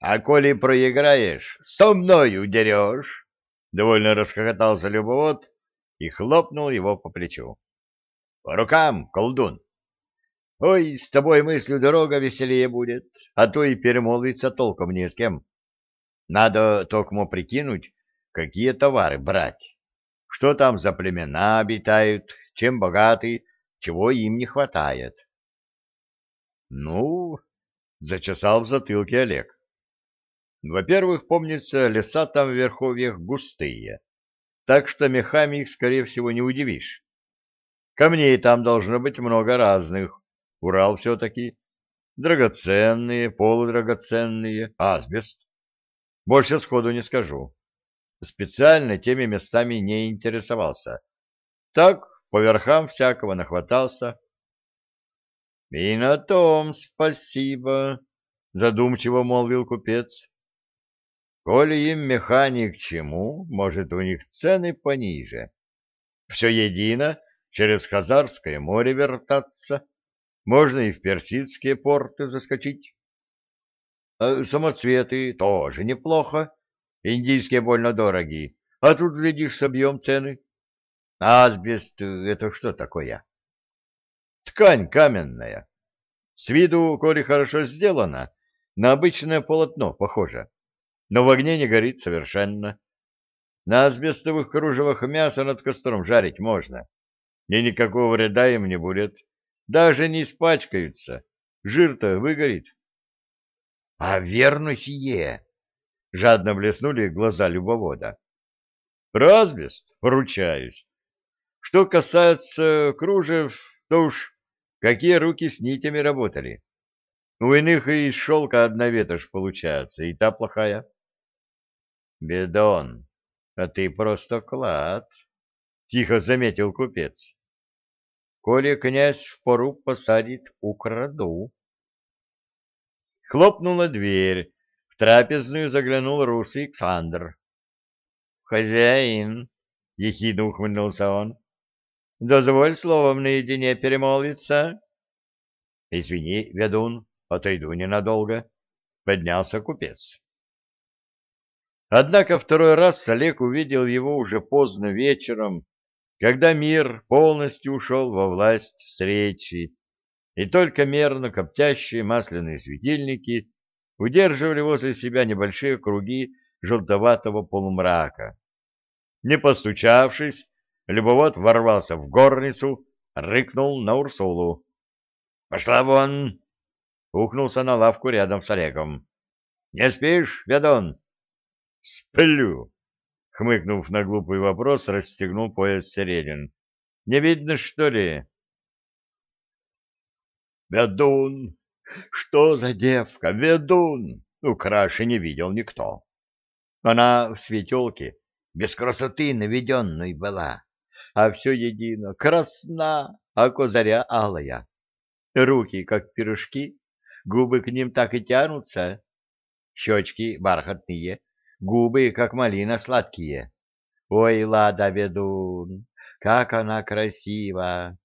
А коли проиграешь, со мной удерешь. Довольно расхохотался любовод и хлопнул его по плечу. — По рукам, колдун! Ой, с тобой мыслью дорога веселее будет, а то и перемолвиться толком не с кем. Надо токмо прикинуть, какие товары брать, что там за племена обитают, чем богаты, чего им не хватает. Ну, зачесал в затылке Олег. Во-первых, помнится, леса там в верховьях густые, так что мехами их, скорее всего, не удивишь. Камней там должно быть много разных, Урал все-таки. Драгоценные, полудрагоценные, асбест. Больше сходу не скажу. Специально теми местами не интересовался. Так, по верхам всякого нахватался. — И на том спасибо, — задумчиво молвил купец. — Коли им механик чему, может, у них цены пониже. Все едино, через Хазарское море вертаться. Можно и в персидские порты заскочить. А самоцветы тоже неплохо. Индийские больно дорогие. А тут, глядишь, собьем цены. Асбест — это что такое? Ткань каменная. С виду, коли хорошо сделана, на обычное полотно похоже. Но в огне не горит совершенно. На асбестовых кружевах мясо над костром жарить можно. И никакого вреда им не будет. Даже не испачкаются. Жир-то выгорит. — А верно сие! — жадно блеснули глаза любовода. — Разбест, поручаюсь. Что касается кружев, то уж какие руки с нитями работали. У иных и из шелка одна ветошь получается, и та плохая. — Бедон, а ты просто клад, — тихо заметил купец. Коли князь в пору посадит, украду. Хлопнула дверь. В трапезную заглянул русый Александр. «Хозяин!» — ехидно ухмыльнулся он. «Дозволь словом наедине перемолвиться». «Извини, ведун, отойду ненадолго», — поднялся купец. Однако второй раз Олег увидел его уже поздно вечером когда мир полностью ушел во власть встречи, и только мерно коптящие масляные светильники удерживали возле себя небольшие круги желтоватого полумрака. Не постучавшись, любовод ворвался в горницу, рыкнул на Урсулу. — Пошла вон! — ухнулся на лавку рядом с Олегом. — Не спишь, ведон? — Сплю! Хмыкнув на глупый вопрос, расстегнул пояс Середин. «Не видно, что ли?» «Ведун! Что за девка? Ведун! Ну, краше не видел никто. Она в светелке, без красоты наведенной была, а все едино, красна, а козаря алая. Руки, как пирожки, губы к ним так и тянутся, щечки бархатные, губы, как малина, сладкие. Ой, Лада ведун, как она красива!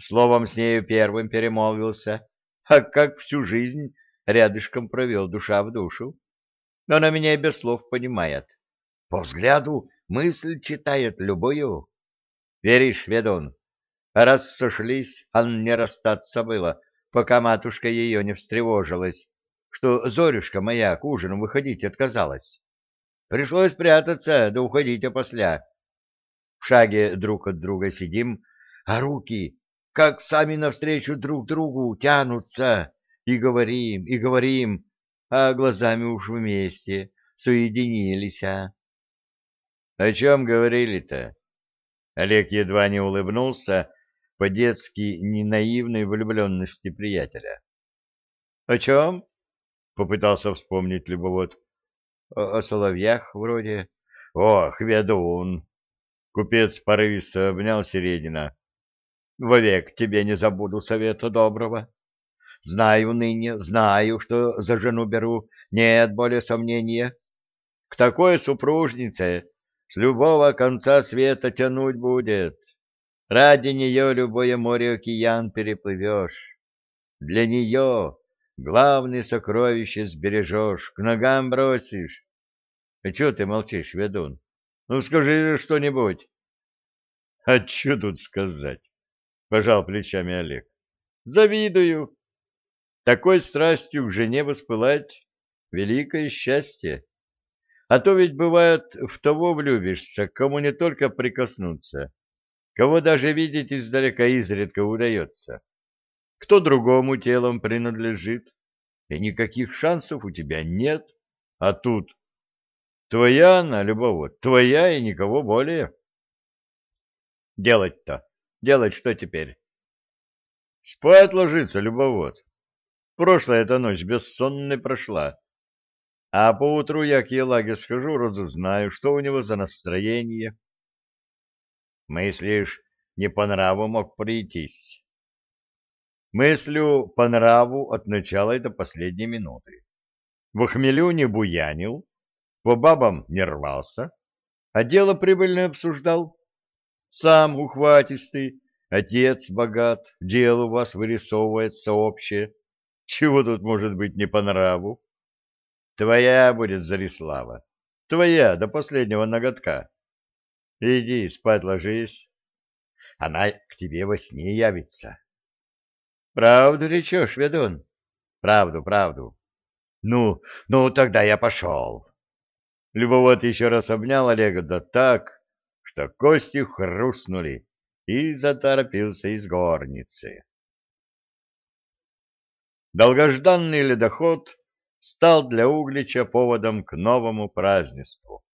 Словом, с нею первым перемолвился, а как всю жизнь рядышком провел душа в душу. Но она меня и без слов понимает. По взгляду мысль читает любую. Веришь, ведун? Раз сошлись, а не расстаться было, пока матушка ее не встревожилась что Зорюшка моя к ужину выходить отказалась. Пришлось прятаться, да уходить опосля. В шаге друг от друга сидим, а руки, как сами навстречу друг другу, тянутся, и говорим, и говорим, а глазами уж вместе соединились. А О чем говорили-то? Олег едва не улыбнулся по-детски ненаивной влюбленности приятеля. — О чем? — попытался вспомнить любовод. — О соловьях вроде. — Ох, ведун! Купец порывисто обнял Середина. — Вовек тебе не забуду совета доброго. Знаю ныне, знаю, что за жену беру, нет более сомнения. К такой супружнице с любого конца света тянуть будет. Ради нее любое море-океан переплывешь. Для нее Главное сокровище сбережешь, к ногам бросишь. А чего ты молчишь, ведун? Ну, скажи что-нибудь. А что тут сказать? Пожал плечами Олег. Завидую. Такой страстью к жене воспылать — великое счастье. А то ведь бывает, в того влюбишься, кому не только прикоснуться, кого даже видеть издалека изредка удается, кто другому телом принадлежит, и никаких шансов у тебя нет, а тут твоя она, любого, твоя и никого более. Делать-то, делать что теперь? Спать ложиться, любовод. Прошлая эта ночь бессонной прошла. А поутру я к Елаге схожу, разузнаю, что у него за настроение. Мыслишь, не по нраву мог прийтись? Мыслю по нраву от начала до последней минуты. В хмелю не буянил, по бабам не рвался, а дело прибыльное обсуждал. Сам ухватистый, отец богат, дело у вас вырисовывается общее. Чего тут может быть не по нраву? Твоя будет Зарислава, твоя до последнего ноготка. Иди спать ложись. Она к тебе во сне явится. Правду речешь, ведун? Правду, правду. Ну, ну, тогда я пошел. Любовод еще раз обнял Олега да так, что кости хрустнули, и заторопился из горницы. Долгожданный ледоход стал для Углича поводом к новому празднеству.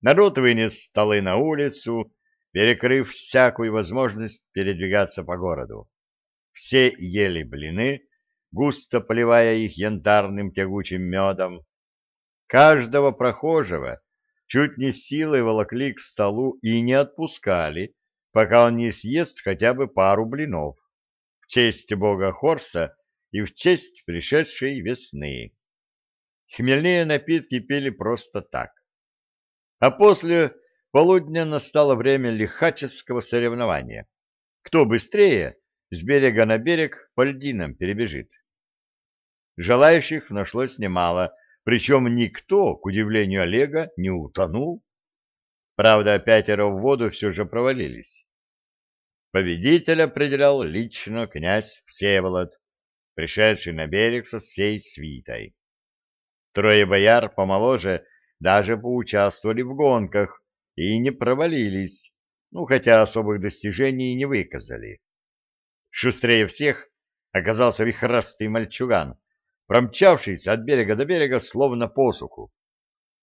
Народ вынес столы на улицу, перекрыв всякую возможность передвигаться по городу. Все ели блины, густо поливая их янтарным тягучим медом. Каждого прохожего чуть не силой волокли к столу и не отпускали, пока он не съест хотя бы пару блинов в честь бога Хорса и в честь пришедшей весны. Хмельные напитки пили просто так. А после полудня настало время лихаческого соревнования. Кто быстрее с берега на берег по льдинам перебежит. Желающих нашлось немало, причем никто, к удивлению Олега, не утонул. Правда, пятеро в воду все же провалились. Победителя определял лично князь Всеволод, пришедший на берег со всей свитой. Трое бояр помоложе даже поучаствовали в гонках и не провалились, ну, хотя особых достижений не выказали. Шустрее всех оказался вихрастый мальчуган, промчавшийся от берега до берега словно посуху.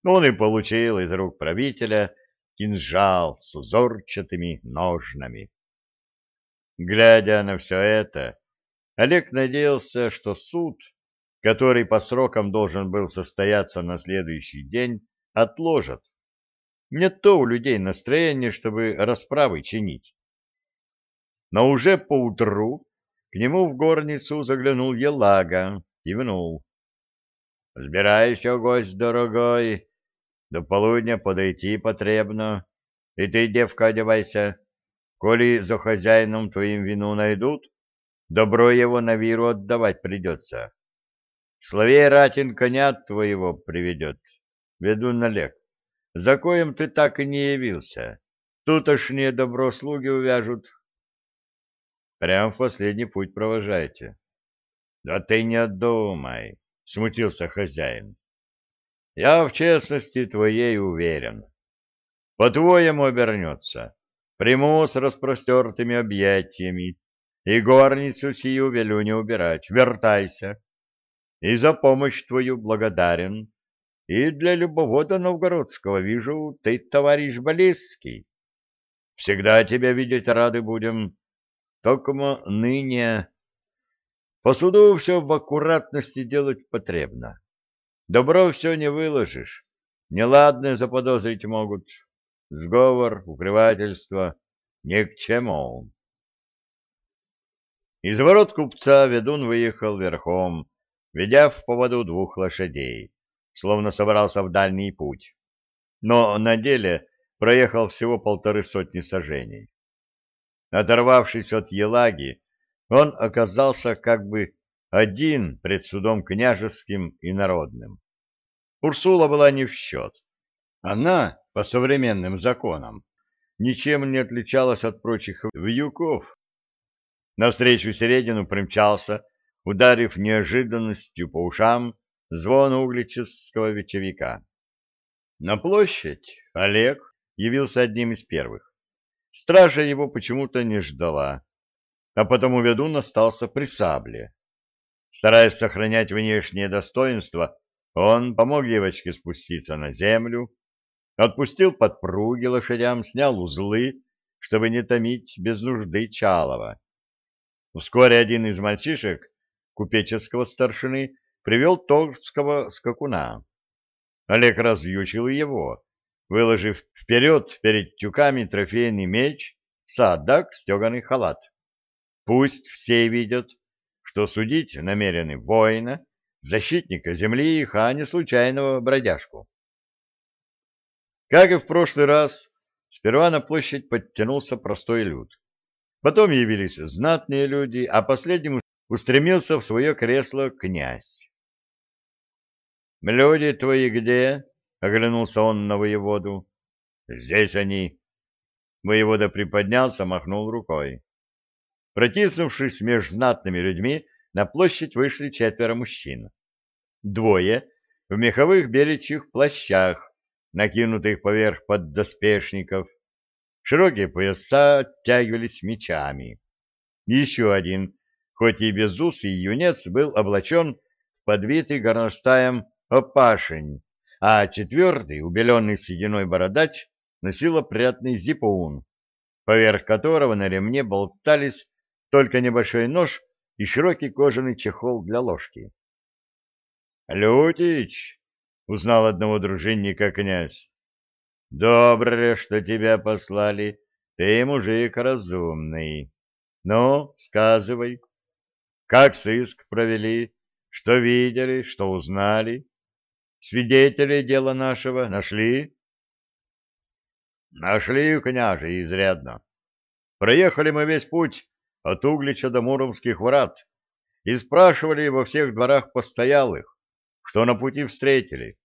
Он и получил из рук правителя кинжал с узорчатыми ножнами. Глядя на все это, Олег надеялся, что суд который по срокам должен был состояться на следующий день, отложат. Нет то у людей настроение, чтобы расправы чинить. Но уже поутру к нему в горницу заглянул Елага, кивнул. — Сбирайся, гость дорогой, до полудня подойти потребно, и ты, девка, одевайся. Коли за хозяином твоим вину найдут, добро его на виру отдавать придется. Словей Ратин коня твоего приведет, ведун Олег, за коем ты так и не явился. Тутошние добро слуги увяжут. Прям в последний путь провожайте. Да ты не думай, смутился хозяин. Я в честности твоей уверен. По-твоему обернется. Приму с распростертыми объятиями, и горницу сию велю не убирать. Вертайся и за помощь твою благодарен. И для любовода новгородского вижу, ты товарищ близкий. Всегда тебя видеть рады будем. Только ныне по суду все в аккуратности делать потребно. Добро все не выложишь, неладное заподозрить могут. Сговор, укрывательство — ни к чему. Из ворот купца ведун выехал верхом, ведя в поводу двух лошадей, словно собрался в дальний путь. Но на деле проехал всего полторы сотни сажений. Оторвавшись от Елаги, он оказался как бы один пред судом княжеским и народным. Урсула была не в счет. Она, по современным законам, ничем не отличалась от прочих вьюков. Навстречу Середину примчался, ударив неожиданностью по ушам звон угличевского вечевика. На площадь Олег явился одним из первых. Стража его почему-то не ждала, а потому ведун остался при сабле. Стараясь сохранять внешнее достоинство, он помог девочке спуститься на землю, отпустил подпруги лошадям, снял узлы, чтобы не томить без нужды Чалова. Вскоре один из мальчишек, купеческого старшины, привел торгского скакуна. Олег развьючил его, выложив вперед перед тюками трофейный меч, садак, стеганый халат. Пусть все видят, что судить намерены воина, защитника земли их, а не случайного бродяжку. Как и в прошлый раз, сперва на площадь подтянулся простой люд. Потом явились знатные люди, а последним устремился в свое кресло князь. «Люди твои где?» — оглянулся он на воеводу. «Здесь они». Воевода приподнялся, махнул рукой. Протиснувшись между знатными людьми, на площадь вышли четверо мужчин. Двое в меховых беличьих плащах, накинутых поверх поддоспешников. Широкие пояса оттягивались мечами. Еще один, хоть и безусый юнец, был облачен в подвитый горностаем опашень, а четвертый, убеленный сединой бородач, носил опрятный зипун, поверх которого на ремне болтались только небольшой нож и широкий кожаный чехол для ложки. — Лютич! — узнал одного дружинника князь. — Добре, что тебя послали. Ты мужик разумный. Ну, сказывай. Как сыск провели? Что видели, что узнали? Свидетелей дела нашего нашли? — Нашли, княже, изрядно. Проехали мы весь путь от Углича до Муромских врат и спрашивали во всех дворах постоялых, что на пути встретили,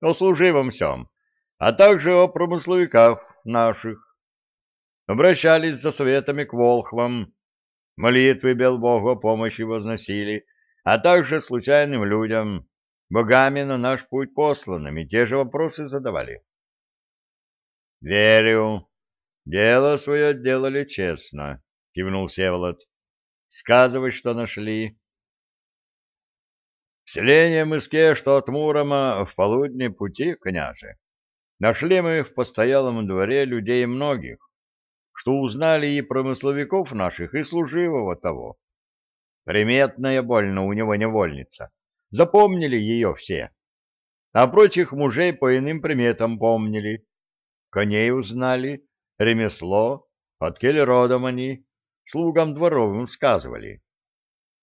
о служивом всем, а также о промысловиках наших. Обращались за советами к волхвам, молитвы бел Богу о помощи возносили, а также случайным людям, богами на наш путь посланными, те же вопросы задавали. Верю, дело свое делали честно. — кивнул Севолод. — Сказывай, что нашли. — В селение Мыске, что от Мурома в полудне пути, княже. Нашли мы в постоялом дворе людей многих, что узнали и промысловиков наших, и служивого того. Приметная больно у него невольница. Запомнили ее все. А прочих мужей по иным приметам помнили. Коней узнали, ремесло, от родом они, слугам дворовым сказывали.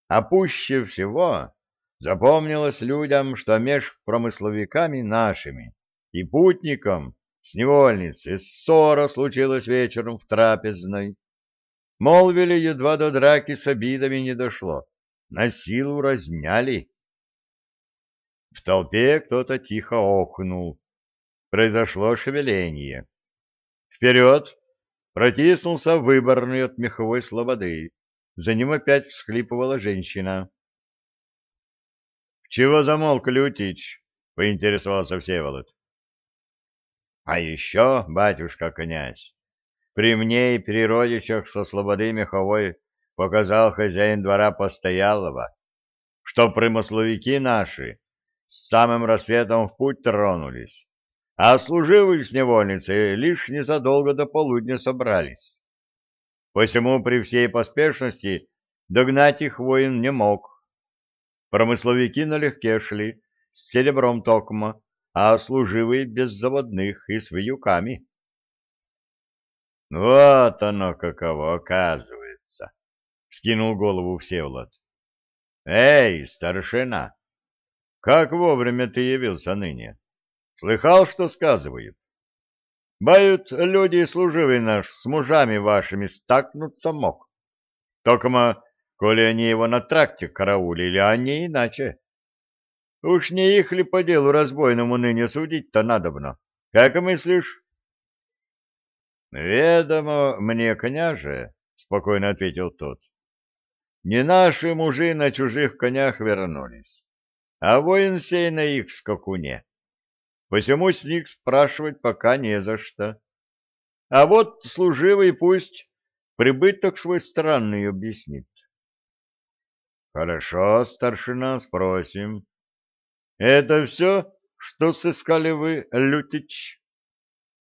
А пуще всего запомнилось людям, что меж промысловиками нашими и путником с невольницей ссора случилась вечером в трапезной. Молвили, едва до драки с обидами не дошло, на силу разняли. В толпе кто-то тихо охнул. Произошло шевеление. Вперед Протиснулся выборный от меховой слободы. За ним опять всхлипывала женщина. — Чего замолк, Лютич? — поинтересовался Всеволод. — А еще, батюшка-князь, при мне и при родичах со слободы меховой показал хозяин двора постоялого, что примысловики наши с самым рассветом в путь тронулись а служивые с невольницей лишь незадолго до полудня собрались. Посему при всей поспешности догнать их воин не мог. Промысловики налегке шли, с серебром токма, а служивые без заводных и с вьюками. — Вот оно каково оказывается! — вскинул голову Всеволод. — Эй, старшина, как вовремя ты явился ныне? Слыхал, что сказывают? Бают люди служивый наш с мужами вашими стакнуться мог. Токма, коли они его на тракте караулили, а не иначе. Уж не их ли по делу разбойному ныне судить-то надобно? Как мыслишь? — Ведомо мне, княже, — спокойно ответил тот. — Не наши мужи на чужих конях вернулись, а воин сей на их скакуне. Посему с них спрашивать пока не за что. А вот служивый пусть прибыток свой странный объяснит. — Хорошо, старшина, спросим. — Это все, что сыскали вы, Лютич?